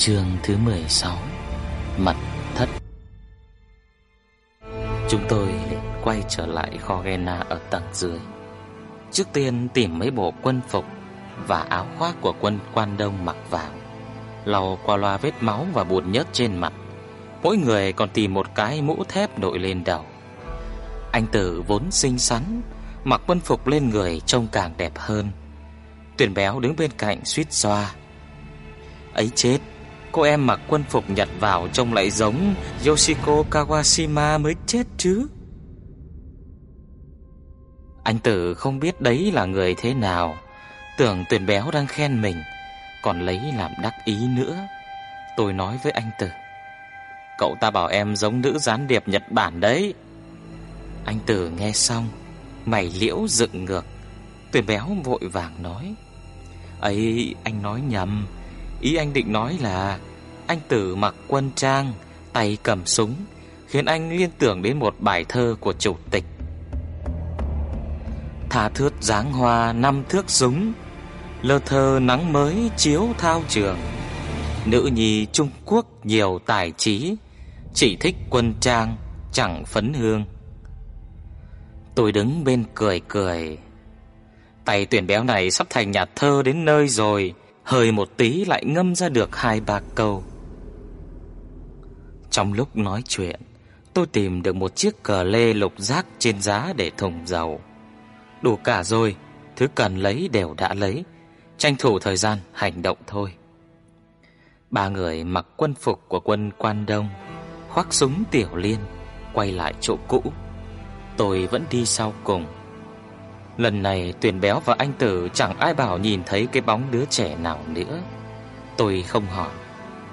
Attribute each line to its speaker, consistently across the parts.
Speaker 1: Chương thứ 16 Mật thất. Chúng tôi quay trở lại kho Gena ở tầng dưới. Trước tiên tìm mấy bộ quân phục Và áo khoác của quân quan đông mặc vào. Lau qua loa vết máu và bùn nhớt trên mặt, Mỗi người còn tìm một cái mũ thép đội lên đầu. Anh Tử vốn xinh xắn, Mặc quân phục lên người trông càng đẹp hơn. Tuyển béo đứng bên cạnh suýt xoa. Ấy chết Cô em mặc quân phục nhặt vào trông lại giống Yoshiko Kawashima mới chết chứ. Anh Tử không biết đấy là người thế nào. Tưởng tuyển béo đang khen mình, Còn lấy làm đắc ý nữa. Tôi nói với anh Tử, Cậu ta bảo em giống nữ gián điệp Nhật Bản đấy. Anh Tử nghe xong, Mày liễu dựng ngược. Tuyển béo vội vàng nói, ấy, anh nói nhầm Ý anh định nói là anh Tử mặc quân trang, tay cầm súng, khiến anh liên tưởng đến một bài thơ của chủ tịch. Tha thướt dáng hoa năm thước súng, lơ thơ nắng mới chiếu thao trường. Nữ nhi Trung Quốc nhiều tài trí, chỉ thích quân trang, chẳng phấn hương. Tôi đứng bên cười cười. Tay tuyển béo này sắp thành nhà thơ đến nơi rồi, hơi một tí lại ngâm ra được hai ba câu. Trong lúc nói chuyện, tôi tìm được một chiếc cờ lê lục giác trên giá để thùng dầu. Đủ cả rồi, thứ cần lấy đều đã lấy, tranh thủ thời gian hành động thôi. Ba người mặc quân phục của quân Quan Đông, khoác súng tiểu liên, quay lại chỗ cũ. Tôi vẫn đi sau cùng. Lần này Tuyền Béo và anh Tử chẳng ai bảo nhìn thấy cái bóng đứa trẻ nào nữa. Tôi không hỏi,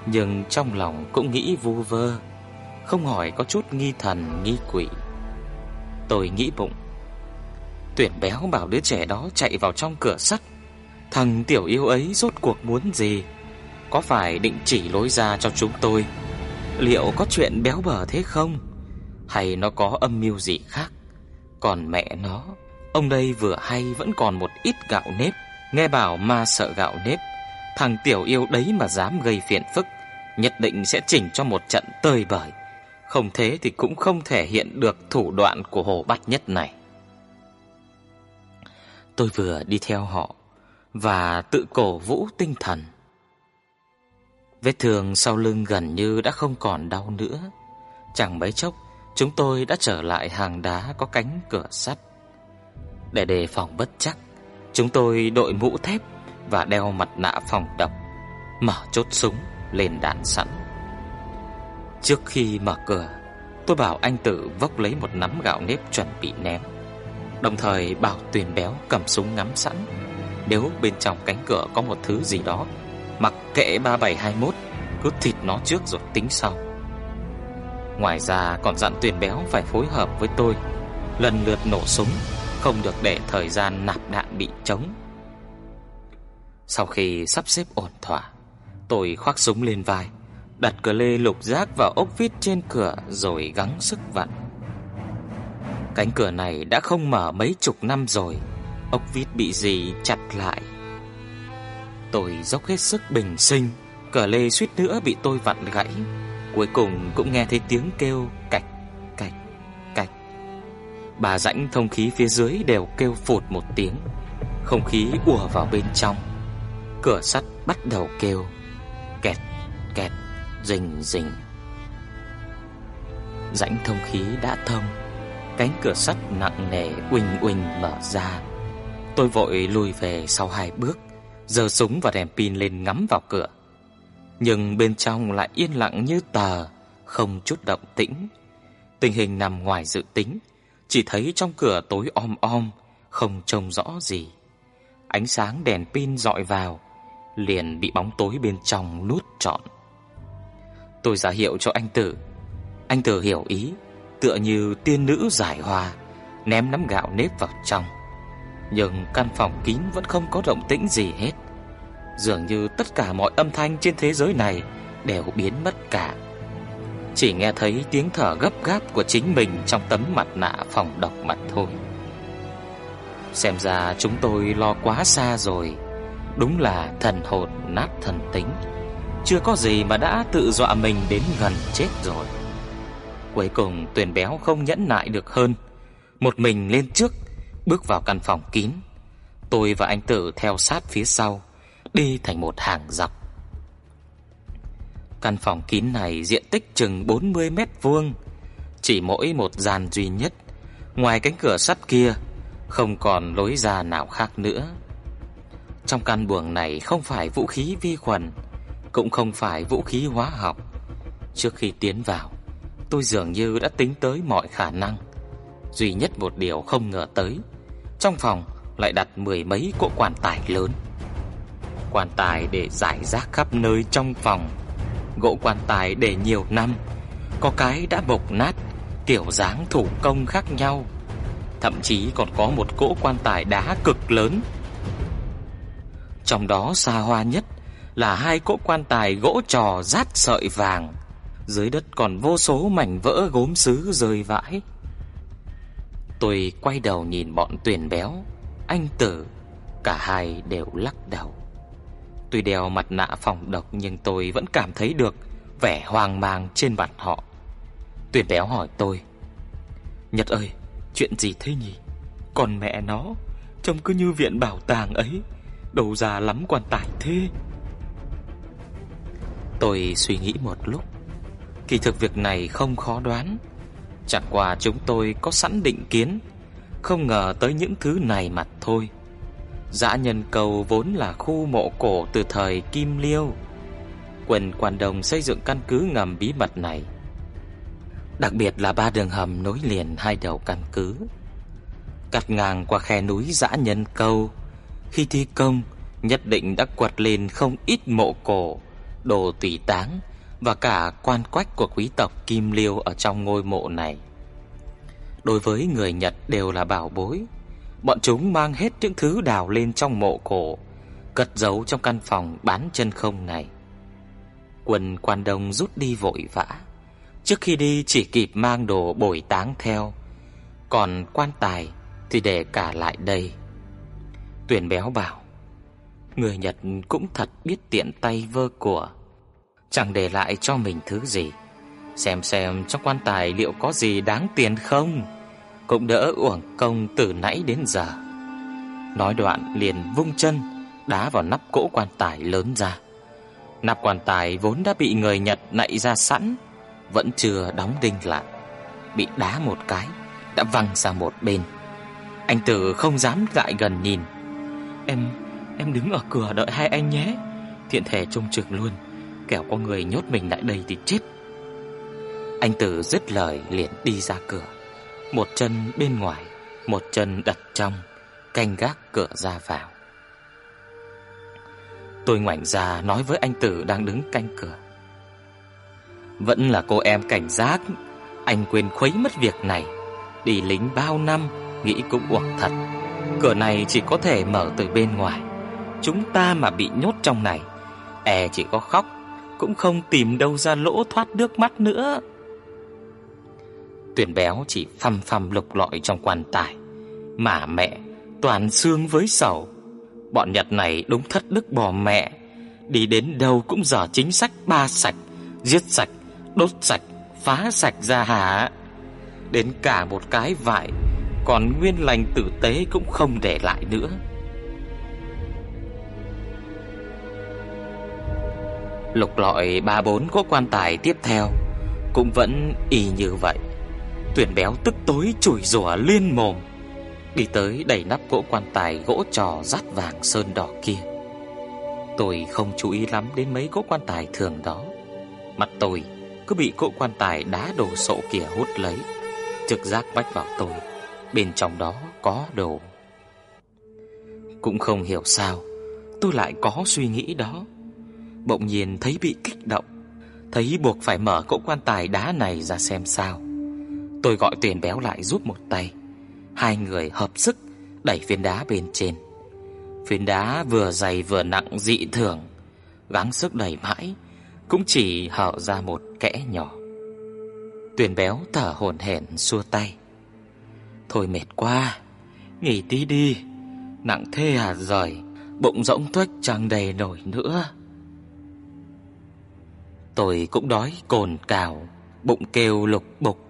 Speaker 1: nhưng trong lòng cũng nghĩ vu vơ, không hỏi có chút nghi thần nghi quỷ. Tôi nghĩ bụng, Tuyển béo bảo đứa trẻ đó chạy vào trong cửa sắt, thằng tiểu yêu ấy rốt cuộc muốn gì? Có phải định chỉ lối ra cho chúng tôi? Liệu có chuyện béo bở thế không? Hay nó có âm mưu gì khác? Còn mẹ nó, ông đây vừa hay vẫn còn một ít gạo nếp, nghe bảo ma sợ gạo nếp, thằng tiểu yêu đấy mà dám gây phiền phức, nhất định sẽ chỉnh cho một trận tơi bời. Không thế thì cũng không thể hiện được thủ đoạn của Hồ Bát Nhất này. Tôi vừa đi theo họ và tự cổ vũ tinh thần. Vết thương sau lưng gần như đã không còn đau nữa. Chẳng mấy chốc, chúng tôi đã trở lại hàng đá có cánh cửa sắt. Để đề phòng bất chắc, chúng tôi đội mũ thép và đeo mặt nạ phòng độc, mở chốt súng lên đạn sẵn. Trước khi mở cửa, tôi bảo anh Tử vốc lấy một nắm gạo nếp chuẩn bị ném. Đồng thời bảo Tuyền Béo cầm súng ngắm sẵn. Nếu bên trong cánh cửa có một thứ gì đó, mặc kệ 3721, cứ thịt nó trước rồi tính sau. Ngoài ra còn dặn Tuyền Béo phải phối hợp với tôi, lần lượt nổ súng, không được để thời gian nạp đạn bị trống. Sau khi sắp xếp ổn thỏa, tôi khoác súng lên vai, đặt cờ lê lục giác vào ốc vít trên cửa rồi gắng sức vặn. Cánh cửa này đã không mở mấy chục năm rồi, ốc vít bị gì chặt lại. Tôi dốc hết sức bình sinh, cờ lê suýt nữa bị tôi vặn gãy. Cuối cùng cũng nghe thấy tiếng kêu cạch. Bà rãnh thông khí phía dưới đều kêu phụt một tiếng, không khí ùa vào bên trong. Cửa sắt bắt đầu kêu kẹt kẹt rình rình. Rãnh thông khí đã thông, cánh cửa sắt nặng nề uỳnh uỳnh mở ra. Tôi vội lùi về sau hai bước, giờ súng và đèn pin lên ngắm vào cửa. Nhưng bên trong lại yên lặng như tờ, không chút động tĩnh. Tình hình nằm ngoài dự tính, chỉ thấy trong cửa tối om om, không trông rõ gì. Ánh sáng đèn pin dọi vào, liền bị bóng tối bên trong nuốt trọn. Tôi ra hiệu cho anh Tử. Anh Tử hiểu ý, tựa như tiên nữ giải hòa ném nắm gạo nếp vào trong. Nhưng căn phòng kín vẫn không có động tĩnh gì hết. Dường như tất cả mọi âm thanh trên thế giới này đều biến mất cả. Chỉ nghe thấy tiếng thở gấp gáp của chính mình trong tấm mặt nạ phòng độc mặt thôi. Xem ra chúng tôi lo quá xa rồi. Đúng là thần hồn nát thần tính. Chưa có gì mà đã tự dọa mình đến gần chết rồi. Cuối cùng Tuyền Béo không nhẫn nại được hơn, một mình lên trước, bước vào căn phòng kín. Tôi và anh Tử theo sát phía sau, đi thành một hàng dọc. Căn phòng kín này diện tích chừng 40 mét vuông, chỉ mỗi một gian duy nhất, ngoài cánh cửa sắt kia không còn lối ra nào khác nữa. Trong căn buồng này không phải vũ khí vi khuẩn, cũng không phải vũ khí hóa học. Trước khi tiến vào, tôi dường như đã tính tới mọi khả năng. Duy nhất một điều không ngờ tới, trong phòng lại đặt mười mấy cỗ quan tài lớn. Quan tài để giải rác khắp nơi trong phòng. Gỗ quan tài để nhiều năm, có cái đã bộc nát, kiểu dáng thủ công khác nhau. Thậm chí còn có một cỗ quan tài đá cực lớn. Trong đó xa hoa nhất là hai cỗ quan tài gỗ trò rát sợi vàng. Dưới đất còn vô số mảnh vỡ gốm sứ rơi vãi. Tôi quay đầu nhìn bọn tuyển béo, anh tử, cả hai đều lắc đầu. Tuy đeo mặt nạ phòng độc nhưng tôi vẫn cảm thấy được vẻ hoang mang trên mặt họ. Tuyển béo hỏi tôi: "Nhật ơi, chuyện gì thế nhỉ? Còn mẹ nó, trông cứ như viện bảo tàng ấy, đầu già lắm quan tài thế." Tôi suy nghĩ một lúc, kỳ thực việc này không khó đoán. Chẳng qua chúng tôi có sẵn định kiến, không ngờ tới những thứ này mà thôi. Dã nhân cầu vốn là khu mộ cổ từ thời Kim Liêu. quần quan đồng xây dựng căn cứ ngầm bí mật này. Đặc biệt là ba đường hầm nối liền hai đầu căn cứ. Cắt ngang qua khe núi dã nhân câu. Khi thi công, nhất định đã quật lên không ít mộ cổ, đồ tùy táng và cả quan quách của quý tộc Kim Liêu ở trong ngôi mộ này. Đối với người Nhật đều là bảo bối. Bọn chúng mang hết những thứ đào lên trong mộ cổ, cất giấu trong căn phòng bán chân không này. Quân quan đông rút đi vội vã, trước khi đi chỉ kịp mang đồ bồi táng theo, còn quan tài thì để cả lại đây. Tuyển béo bảo, người Nhật cũng thật biết tiện tay vơ của chẳng để lại cho mình thứ gì. Xem xem trong quan tài liệu có gì đáng tiền không, cũng đỡ uổng công từ nãy đến giờ. Nói đoạn liền vung chân đá vào nắp cỗ quan tài lớn ra. Nắp quan tài vốn đã bị người Nhật nạy ra sẵn, vẫn chưa đóng đinh lại, bị đá một cái đã văng sang một bên. Anh Tử không dám lại gần nhìn. Em em đứng ở cửa đợi hai anh nhé. Thiện thể trông chừng luôn kẻo có người nhốt mình lại đây thì chết. Anh Tử dứt lời liền đi ra cửa, một chân bên ngoài, một chân đặt trong, canh gác cửa ra vào. Tôi ngoảnh ra nói với anh Tử đang đứng canh cửa. Vẫn là cô em cảnh giác, anh quên khuấy mất việc này. Đi lính bao năm, nghĩ cũng uổng thật. Cửa này chỉ có thể mở từ bên ngoài. Chúng ta mà bị nhốt trong này, e chỉ có khóc cũng không tìm đâu ra lỗ thoát nước mắt nữa. Tuyển béo chỉ phăm phăm lục lọi trong quan tài, mà mẹ toàn xương với sầu. Bọn Nhật này đúng thất đức bỏ mẹ, đi đến đâu cũng dở chính sách ba sạch, giết sạch, đốt sạch, phá sạch ra hả? Đến cả một cái vải còn nguyên lành tử tế cũng không để lại nữa. Lục lọi ba bốn có quan tài tiếp theo Cũng vẫn y như vậy Tuyển béo tức tối chửi rủa liên mồm Đi tới đẩy nắp cỗ quan tài gỗ trò rát vàng sơn đỏ kia Tôi không chú ý lắm đến mấy cỗ quan tài thường đó Mặt tôi cứ bị cỗ quan tài đá đồ sộ kia hút lấy Trực giác bách vào tôi Bên trong đó có đồ Cũng không hiểu sao tôi lại có suy nghĩ đó. Bỗng nhiên thấy bị kích động, thấy buộc phải mở cỗ quan tài đá này ra xem sao. Tôi gọi tiền Béo lại giúp một tay. Hai người hợp sức đẩy phiến đá bên trên. Phiến đá vừa dày vừa nặng dị thường, gắng sức đẩy mãi cũng chỉ hở ra một kẽ nhỏ. Tuyền Béo thở hổn hển xua tay. Thôi mệt quá, nghỉ tí đi. Nặng thế à rồi bụng rỗng tuếch chẳng đầy nổi nữa. Tôi cũng đói cồn cào, bụng kêu lục bục,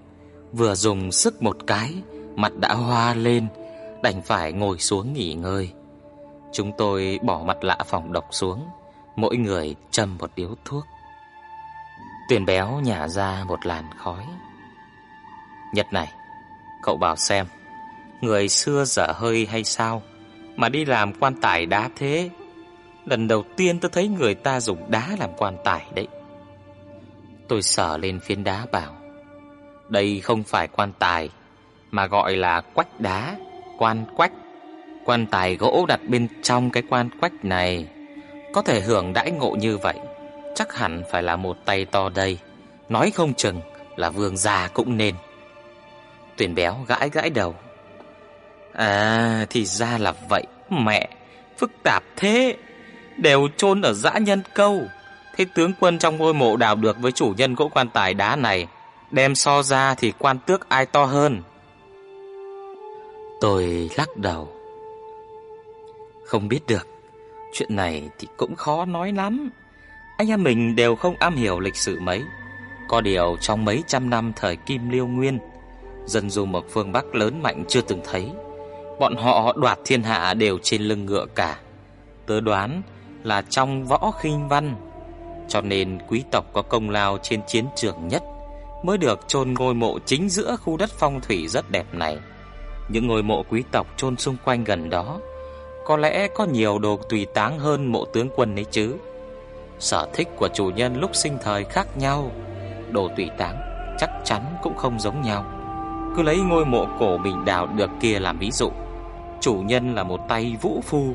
Speaker 1: vừa dùng sức một cái, mặt đã hoa lên, đành phải ngồi xuống nghỉ ngơi. Chúng tôi bỏ mặt lạ phòng độc xuống, mỗi người châm một điếu thuốc. Tuyền béo nhả ra một làn khói. Nhật này, cậu bảo xem, người xưa dở hơi hay sao mà đi làm quan tài đá thế? Lần đầu tiên tôi thấy người ta dùng đá làm quan tài đấy. Tôi sờ lên phiến đá bảo, đây không phải quan tài mà gọi là quách đá, quan quách. Quan tài gỗ đặt bên trong cái quan quách này có thể hưởng đãi ngộ như vậy, chắc hẳn phải là một tay to đây, nói không chừng là vương gia cũng nên. Tuyển béo gãi gãi đầu. À, thì ra là vậy, mẹ, phức tạp thế, đều chôn ở dã nhân câu. Thế tướng quân trong ngôi mộ đào được với chủ nhân gỗ quan tài đá này, đem so ra thì quan tước ai to hơn? Tôi lắc đầu. Không biết được, chuyện này thì cũng khó nói lắm. Anh em mình đều không am hiểu lịch sử mấy. Có điều trong mấy trăm năm thời Kim Liêu Nguyên, dân du một phương Bắc lớn mạnh chưa từng thấy. Bọn họ đoạt thiên hạ đều trên lưng ngựa cả. Tớ đoán là trong võ khinh văn, cho nên quý tộc có công lao trên chiến trường nhất mới được chôn ngôi mộ chính giữa khu đất phong thủy rất đẹp này. Những ngôi mộ quý tộc chôn xung quanh gần đó có lẽ có nhiều đồ tùy táng hơn mộ tướng quân ấy chứ. Sở thích của chủ nhân lúc sinh thời khác nhau, đồ tùy táng chắc chắn cũng không giống nhau. Cứ lấy ngôi mộ cổ bình đào được kia làm ví dụ. Chủ nhân là một tay vũ phu,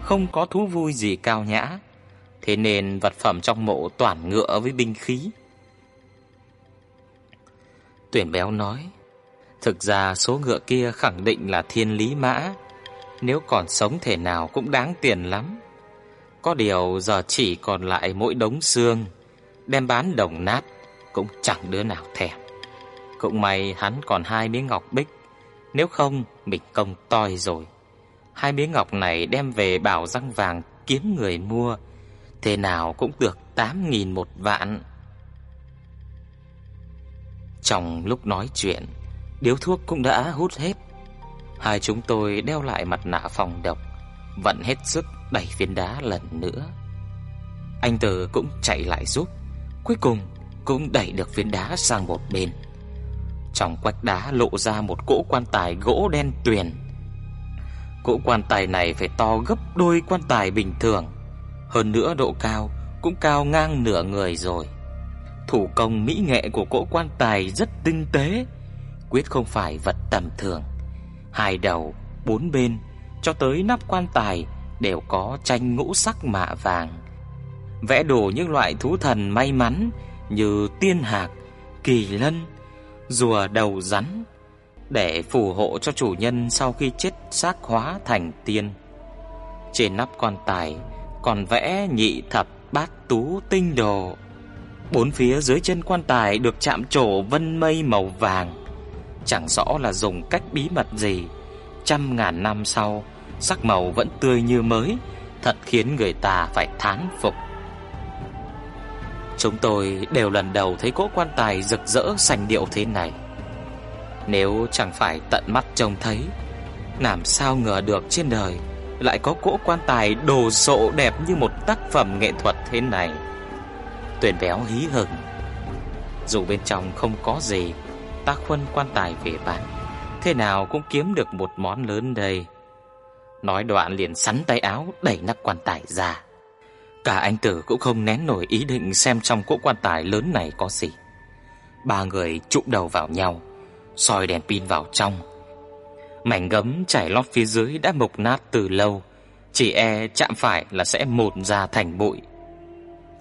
Speaker 1: không có thú vui gì cao nhã, thế nên vật phẩm trong mộ toàn ngựa với binh khí. Tuyển béo nói, thực ra số ngựa kia khẳng định là thiên lý mã, nếu còn sống thể nào cũng đáng tiền lắm. Có điều giờ chỉ còn lại mỗi đống xương, đem bán đồng nát cũng chẳng đứa nào thèm. Cũng may hắn còn hai miếng ngọc bích, nếu không mình công toi rồi. Hai miếng ngọc này đem về bảo răng vàng kiếm người mua, thế nào cũng được tám nghìn một vạn. Trong lúc nói chuyện, điếu thuốc cũng đã hút hết. Hai chúng tôi đeo lại mặt nạ phòng độc, vận hết sức đẩy viên đá lần nữa. Anh Tử cũng chạy lại giúp, cuối cùng cũng đẩy được viên đá sang một bên. Trong quách đá lộ ra một cỗ quan tài gỗ đen tuyền. Cỗ quan tài này phải to gấp đôi quan tài bình thường, hơn nữa độ cao cũng cao ngang nửa người rồi. Thủ công mỹ nghệ của cỗ quan tài rất tinh tế, quyết không phải vật tầm thường. Hai đầu, bốn bên cho tới nắp quan tài đều có tranh ngũ sắc mạ vàng. Vẽ đồ những loại thú thần may mắn như tiên hạc, kỳ lân, rùa đầu rắn để phù hộ cho chủ nhân sau khi chết xác hóa thành tiên. Trên nắp quan tài còn vẽ nhị thập bát tú tinh đồ. Bốn phía dưới chân quan tài được chạm trổ vân mây màu vàng chẳng rõ là dùng cách bí mật gì, trăm ngàn năm sau, sắc màu vẫn tươi như mới, thật khiến người ta phải thán phục. Chúng tôi đều lần đầu thấy cỗ quan tài rực rỡ sành điệu thế này. Nếu chẳng phải tận mắt trông thấy, làm sao ngờ được trên đời lại có cỗ quan tài đồ sộ đẹp như một tác phẩm nghệ thuật thế này tuyển béo hí hửng. Dù bên trong không có gì, ta khuân quan tài về bán, thế nào cũng kiếm được một món lớn đây. Nói đoạn liền sắn tay áo đẩy nắp quan tài ra. Cả anh tử cũng không nén nổi ý định xem trong cỗ quan tài lớn này có gì. Ba người chụm đầu vào nhau, soi đèn pin vào trong. Mảnh gấm chảy lót phía dưới đã mục nát từ lâu, Chỉ e chạm phải là sẽ một ra thành bụi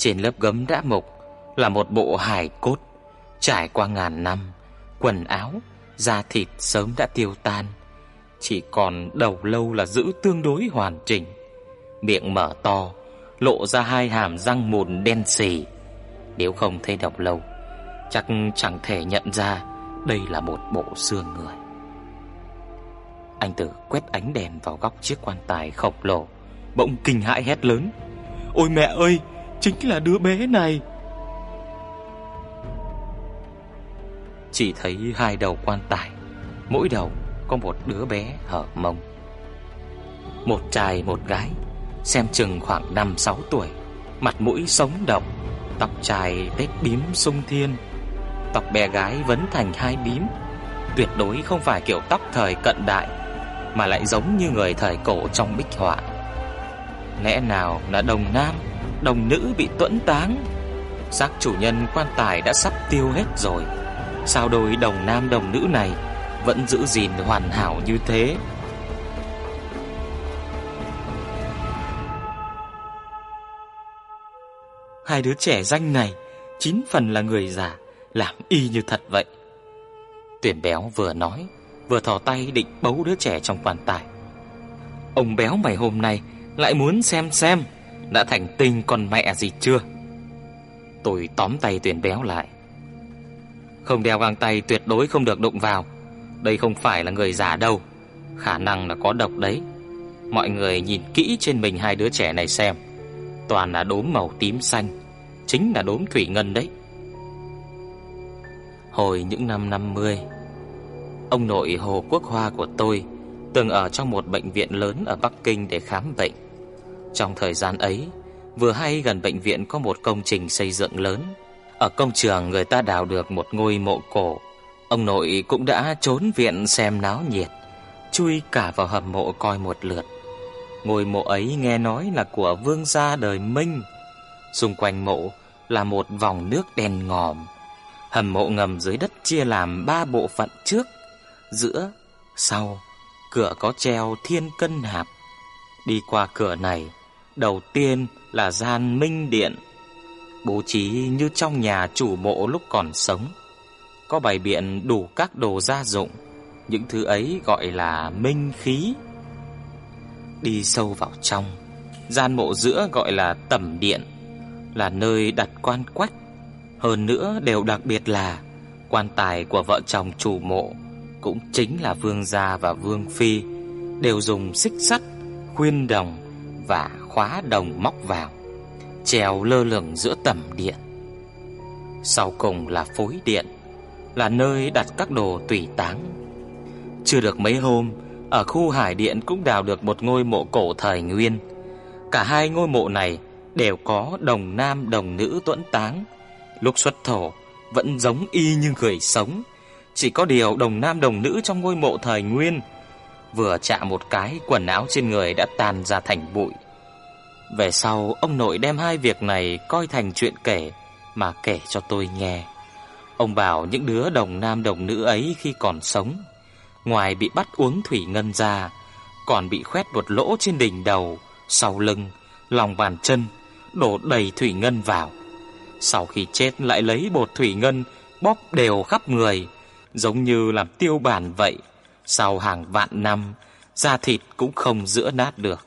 Speaker 1: trên lớp gấm đã mục Là một bộ hài cốt Trải qua ngàn năm Quần áo, da thịt sớm đã tiêu tan. Chỉ còn đầu lâu là giữ tương đối hoàn chỉnh. Miệng mở to Lộ ra hai hàm răng mồn đen xì. Nếu không thấy đầu lâu Chắc chẳng thể nhận ra Đây là một bộ xương người. Anh Tử quét ánh đèn vào góc chiếc quan tài khổng lồ, bỗng kinh hãi hét lớn: "Ôi mẹ ơi, chính là đứa bé này!" Chỉ thấy hai đầu quan tài, mỗi đầu có một đứa bé hở mông. Một trai một gái, xem chừng khoảng 5-6 tuổi, mặt mũi sống động, tóc trai tết bím sung thiên, tóc bé gái vấn thành hai bím, tuyệt đối không phải kiểu tóc thời cận đại mà lại giống như người thời cổ trong bích họa. Lẽ nào là đồng nam, đồng nữ bị tuẫn táng? Xác chủ nhân quan tài đã sắp tiêu hết rồi. Sao đôi đồng nam đồng nữ này vẫn giữ gìn hoàn hảo như thế? Hai đứa trẻ danh này chín phần là người già, làm y như thật vậy. Tuyển béo vừa nói, vừa thò tay định bấu đứa trẻ trong quan tài. Ông béo mày hôm nay lại muốn xem xem đã thành tinh con mẹ gì chưa. Tôi tóm tay tuyền béo lại. Không đeo găng tay tuyệt đối không được đụng vào. Đây không phải là người giả đâu, khả năng là có độc đấy. Mọi người nhìn kỹ trên mình hai đứa trẻ này xem, toàn là đốm màu tím xanh, chính là đốm thủy ngân đấy. Hồi những năm 50, Ông nội Hồ Quốc Hoa của tôi từng ở trong một bệnh viện lớn ở Bắc Kinh để khám bệnh. Trong thời gian ấy, vừa hay gần bệnh viện có một công trình xây dựng lớn. Ở công trường người ta đào được một ngôi mộ cổ. Ông nội cũng đã trốn viện xem náo nhiệt, chui cả vào hầm mộ coi một lượt. Ngôi mộ ấy nghe nói là của vương gia đời Minh. Xung quanh mộ là một vòng nước đen ngòm. Hầm mộ ngầm dưới đất chia làm ba bộ phận trước giữa, sau, cửa có treo thiên cân hạp. Đi qua cửa này, đầu tiên là gian minh điện, bố trí như trong nhà chủ mộ lúc còn sống. Có bày biện đủ các đồ gia dụng, những thứ ấy gọi là minh khí. Đi sâu vào trong, gian mộ giữa gọi là tẩm điện, là nơi đặt quan quách. Hơn nữa đều đặc biệt là quan tài của vợ chồng chủ mộ cũng chính là vương gia và vương phi đều dùng xích sắt, khuyên đồng và khóa đồng móc vào, treo lơ lửng giữa tầm điện. Sau cùng là phối điện, là nơi đặt các đồ tùy táng. Chưa được mấy hôm, ở khu hải điện cũng đào được một ngôi mộ cổ thời Nguyên. Cả hai ngôi mộ này đều có đồng nam đồng nữ tuẫn táng, lúc xuất thổ vẫn giống y như người sống chỉ có điều đồng nam đồng nữ trong ngôi mộ thời Nguyên Vừa chạm một cái quần áo trên người đã tan ra thành bụi về sau ông nội đem hai việc này coi thành chuyện kể Mà kể cho tôi nghe. Ông bảo những đứa đồng nam đồng nữ ấy khi còn sống Ngoài bị bắt uống thủy ngân ra Còn bị khoét một lỗ trên đỉnh đầu Sau lưng, lòng bàn chân Đổ đầy thủy ngân vào. Sau khi chết lại lấy bột thủy ngân Bóp đều khắp người giống như làm tiêu bản vậy, sau hàng vạn năm, da thịt cũng không giữa nát được.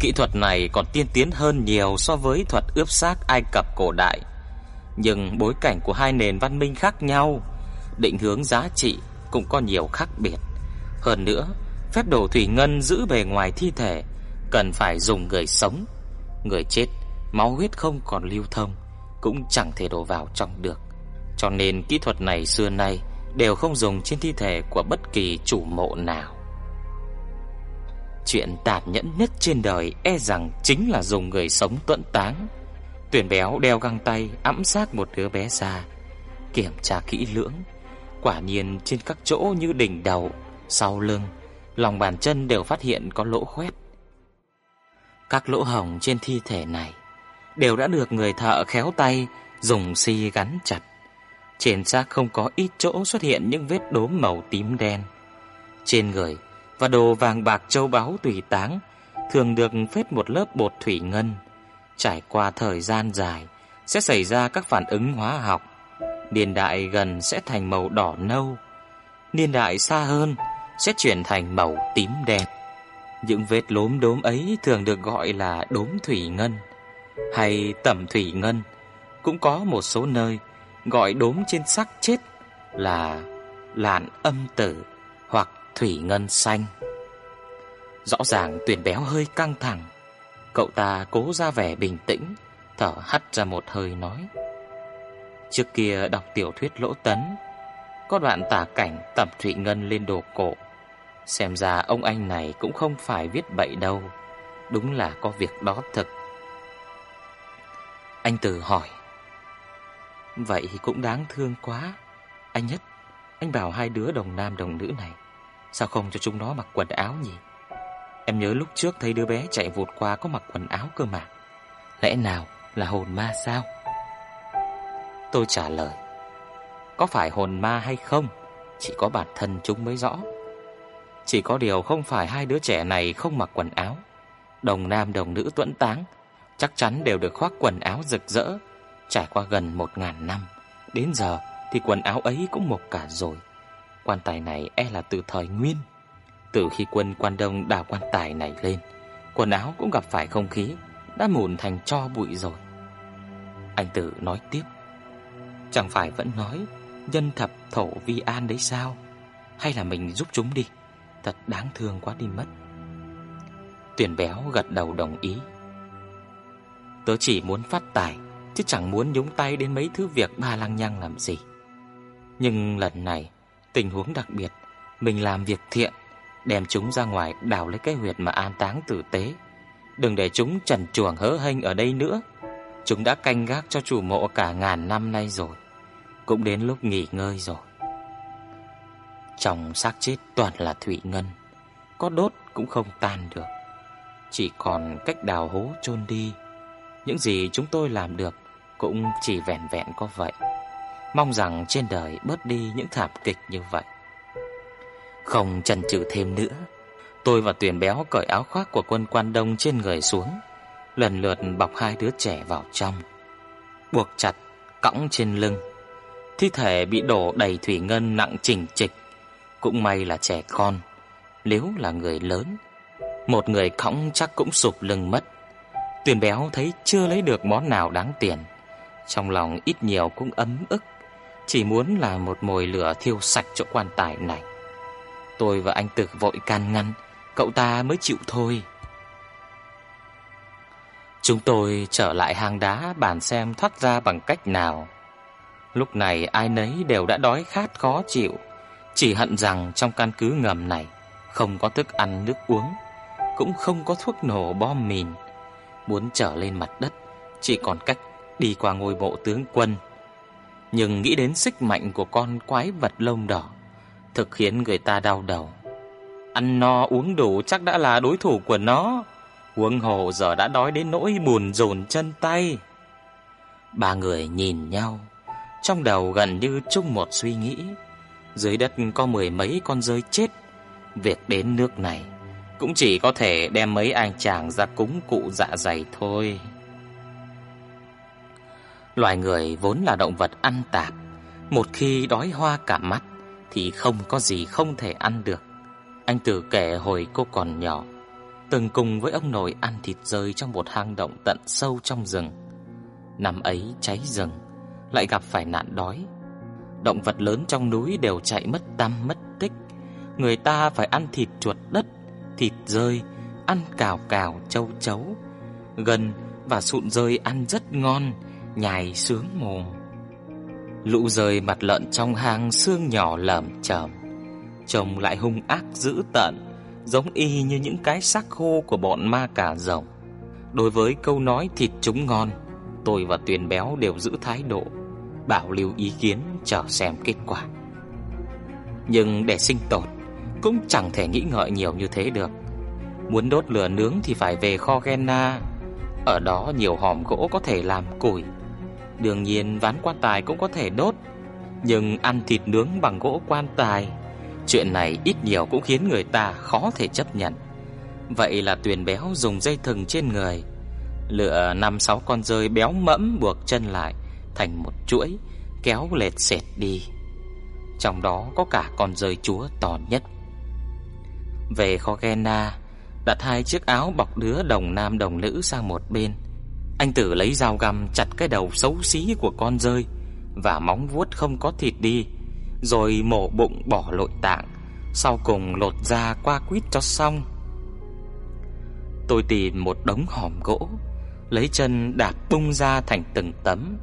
Speaker 1: Kỹ thuật này còn tiên tiến hơn nhiều so với thuật ướp xác Ai Cập cổ đại. Nhưng bối cảnh của hai nền văn minh khác nhau, định hướng giá trị cũng có nhiều khác biệt. Hơn nữa, phép đổ thủy ngân giữ bề ngoài thi thể cần phải dùng người sống. Người chết, máu huyết không còn lưu thông, cũng chẳng thể đổ vào trong được. Cho nên kỹ thuật này xưa nay đều không dùng trên thi thể của bất kỳ chủ mộ nào. Chuyện tàn nhẫn nhất trên đời e rằng chính là dùng người sống tuẫn táng. Tuyển béo đeo găng tay ẵm xác một đứa bé ra, kiểm tra kỹ lưỡng. Quả nhiên trên các chỗ như đỉnh đầu, sau lưng, lòng bàn chân đều phát hiện có lỗ khoét. Các lỗ hổng trên thi thể này đều đã được người thợ khéo tay dùng xi gắn chặt. Trên xác không có ít chỗ xuất hiện những vết đốm màu tím đen. Trên người và đồ vàng bạc châu báu tùy táng thường được phết một lớp bột thủy ngân. Trải qua thời gian dài sẽ xảy ra các phản ứng hóa học. Niên đại gần sẽ thành màu đỏ nâu, niên đại xa hơn sẽ chuyển thành màu tím đen. Những vết lốm đốm ấy thường được gọi là đốm thủy ngân hay tẩm thủy ngân. Cũng có một số nơi gọi đốm trên xác chết là lạn âm tử hoặc thủy ngân xanh. Rõ ràng tuyển béo hơi căng thẳng, cậu ta cố ra vẻ bình tĩnh, thở hắt ra một hơi nói: Trước kia đọc tiểu thuyết Lỗ Tấn, có đoạn tả cảnh tập thủy ngân lên đồ cổ. Xem ra ông anh này cũng không phải viết bậy đâu, đúng là có việc đó thật. Anh Từ hỏi: "Vậy cũng đáng thương quá, anh nhất, anh bảo hai đứa đồng nam đồng nữ này, sao không cho chúng nó mặc quần áo nhỉ?" Em nhớ lúc trước thấy đứa bé chạy vụt qua có mặc quần áo cơ mà. Lẽ nào là hồn ma sao? Tôi trả lời, có phải hồn ma hay không, chỉ có bản thân chúng mới rõ. Chỉ có điều không phải hai đứa trẻ này không mặc quần áo, đồng nam đồng nữ tuẫn táng, chắc chắn đều được khoác quần áo rực rỡ, trải qua gần một ngàn năm, đến giờ thì quần áo ấy cũng mục cả rồi. Quan tài này e là từ thời Nguyên. Từ khi quân quan đông đào quan tài này lên, quần áo cũng gặp phải không khí, đã mùn thành cho bụi rồi. Anh Tử nói tiếp, chẳng phải vẫn nói nhân thập thổ vi an đấy sao? Hay là mình giúp chúng đi? Thật đáng thương quá đi mất. Tuyển béo gật đầu đồng ý. Tớ chỉ muốn phát tài, chứ chẳng muốn nhúng tay đến mấy thứ việc ba lăng nhăng làm gì. Nhưng lần này, tình huống đặc biệt, mình làm việc thiện đem chúng ra ngoài đào lấy cái huyệt mà an táng tử tế. Đừng để chúng trần truồng hớ hênh ở đây nữa. Chúng đã canh gác cho chủ mộ cả ngàn năm nay rồi, cũng đến lúc nghỉ ngơi rồi. Trong xác chết toàn là thủy ngân, có đốt cũng không tan được. Chỉ còn cách đào hố chôn đi. Những gì chúng tôi làm được cũng chỉ vẹn vẹn có vậy. Mong rằng trên đời bớt đi những thảm kịch như vậy. Không chần chừ thêm nữa, tôi và Tuyền Béo cởi áo khoác của quân quan đông trên người xuống, lần lượt bọc hai đứa trẻ vào trong, buộc chặt cõng trên lưng. Thi thể bị đổ đầy thủy ngân nặng chỉnh trịch, cũng may là trẻ con, nếu là người lớn, một người cõng chắc cũng sụp lưng mất. Tuyền Béo thấy chưa lấy được món nào đáng tiền, trong lòng ít nhiều cũng ấm ức, chỉ muốn là một mồi lửa thiêu sạch chỗ quan tài này. Tôi và anh Tử vội can ngăn, cậu ta mới chịu thôi. Chúng tôi trở lại hang đá bàn xem thoát ra bằng cách nào. Lúc này ai nấy đều đã đói khát khó chịu, chỉ hận rằng trong căn cứ ngầm này không có thức ăn nước uống, cũng không có thuốc nổ bom mìn. Muốn trở lên mặt đất chỉ còn cách đi qua ngôi bộ tướng quân. Nhưng nghĩ đến sức mạnh của con quái vật lông đỏ, thực khiến người ta đau đầu. Ăn no uống đủ chắc đã là đối thủ của nó, huống hồ giờ đã đói đến nỗi buồn rồn chân tay. Ba người nhìn nhau, trong đầu gần như chung một suy nghĩ. Dưới đất có mười mấy con rơi chết, việc đến nước này cũng chỉ có thể đem mấy anh chàng ra cúng cụ dạ dày thôi. Loài người vốn là động vật ăn tạp, một khi đói hoa cả mắt thì không có gì không thể ăn được. Anh Tử kể hồi cô còn nhỏ, từng cùng với ông nội ăn thịt rơi trong một hang động tận sâu trong rừng. Năm ấy cháy rừng, lại gặp phải nạn đói. Động vật lớn trong núi đều chạy mất tăm mất tích. Người ta phải ăn thịt chuột đất, thịt rơi, ăn cào cào châu chấu, gần và sụn rơi ăn rất ngon, nhài sướng mồm. Lũ rơi mặt lợn trong hang xương nhỏ lởm chởm, trông lại hung ác dữ tợn, giống y như những cái xác khô của bọn ma cà rồng. Đối với câu nói thịt chúng ngon, tôi và Tuyền Béo đều giữ thái độ bảo lưu ý kiến chờ xem kết quả. Nhưng để sinh tồn cũng chẳng thể nghĩ ngợi nhiều như thế được. Muốn đốt lửa nướng thì phải về kho Genna, ở đó nhiều hòm gỗ có thể làm củi Đương nhiên ván quan tài cũng có thể đốt, nhưng ăn thịt nướng bằng gỗ quan tài Chuyện này ít nhiều cũng khiến người ta khó thể chấp nhận. Vậy là Tuyền béo dùng dây thừng trên người lựa năm sáu con rơi béo mẫm buộc chân lại thành một chuỗi, kéo lệt xệt đi. Trong đó có cả con rơi chúa to nhất. Về kho Gena, đặt hai chiếc áo bọc đứa đồng nam đồng nữ sang một bên. Anh Tử lấy dao găm chặt cái đầu xấu xí của con rơi và móng vuốt không có thịt đi, rồi mổ bụng bỏ nội tạng, sau cùng lột da qua quýt cho xong. Tôi tìm một đống hòm gỗ, lấy chân đạp bung ra thành từng tấm,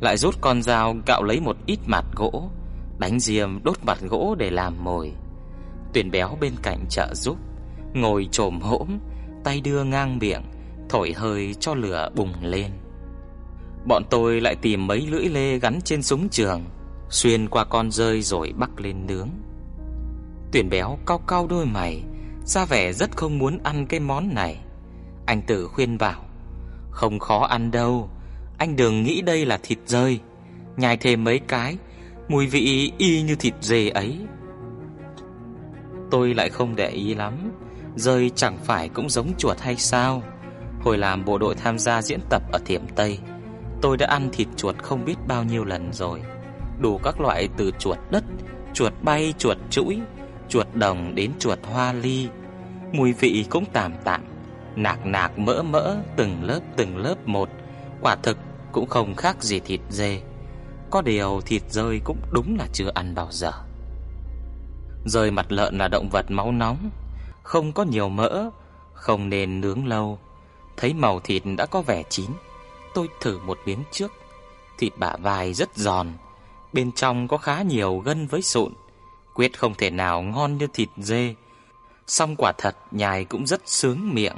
Speaker 1: lại rút con dao cạo lấy một ít mặt gỗ, đánh diêm đốt mặt gỗ để làm mồi. Tuyển béo bên cạnh trợ giúp, ngồi trồm hỗn, tay đưa ngang miệng, thổi hơi cho lửa bùng lên. Bọn tôi lại tìm mấy lưỡi lê gắn trên súng trường, xuyên qua con rơi rồi bắc lên nướng. Tuyển béo cau cau đôi mày, ra vẻ rất không muốn ăn cái món này. Anh tự khuyên bảo, không khó ăn đâu, anh đừng nghĩ đây là thịt rơi, nhai thêm mấy cái, mùi vị y như thịt dê ấy. Tôi lại không để ý lắm, rơi chẳng phải cũng giống chuột hay sao? Hồi làm bộ đội tham gia diễn tập ở Thiểm Tây, tôi đã ăn thịt chuột không biết bao nhiêu lần rồi. Đủ các loại từ chuột đất, chuột bay, chuột chuỗi, chuột đồng đến chuột hoa ly. Mùi vị cũng tạm tạm, nạc nạc mỡ mỡ từng lớp từng lớp một, quả thực cũng không khác gì thịt dê. Có điều thịt rơi cũng đúng là chưa ăn bao giờ. Rơi mặt lợn là động vật máu nóng, không có nhiều mỡ, không nên nướng lâu. Thấy màu thịt đã có vẻ chín, tôi thử một miếng trước. Thịt bả vai rất giòn, bên trong có khá nhiều gân với sụn, quyết không thể nào ngon như thịt dê. Song quả thật nhai cũng rất sướng miệng.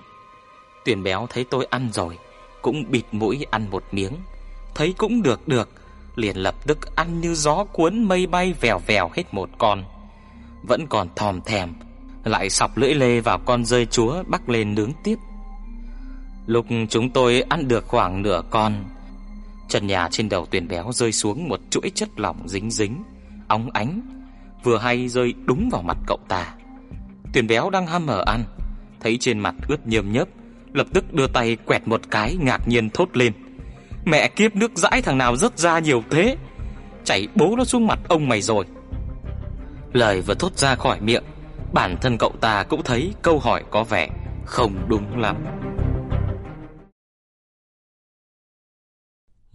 Speaker 1: Tuyển béo thấy tôi ăn rồi, cũng bịt mũi ăn một miếng, thấy cũng được được, liền lập tức ăn như gió cuốn mây bay vèo vèo hết một con. Vẫn còn thòm thèm, lại sọc lưỡi lê vào con rơi chúa bắc lên nướng tiếp. Lúc chúng tôi ăn được khoảng nửa con, trần nhà trên đầu tuyển béo rơi xuống một chuỗi chất lỏng dính dính, óng ánh, vừa hay rơi đúng vào mặt cậu ta. Tuyển béo đang hăm hở ăn, thấy trên mặt ướt nhơm nhớp, lập tức đưa tay quẹt một cái ngạc nhiên thốt lên. Mẹ kiếp nước dãi thằng nào rớt ra nhiều thế, chảy bố nó xuống mặt ông mày rồi. Lời vừa thốt ra khỏi miệng, bản thân cậu ta cũng thấy câu hỏi có vẻ không đúng lắm.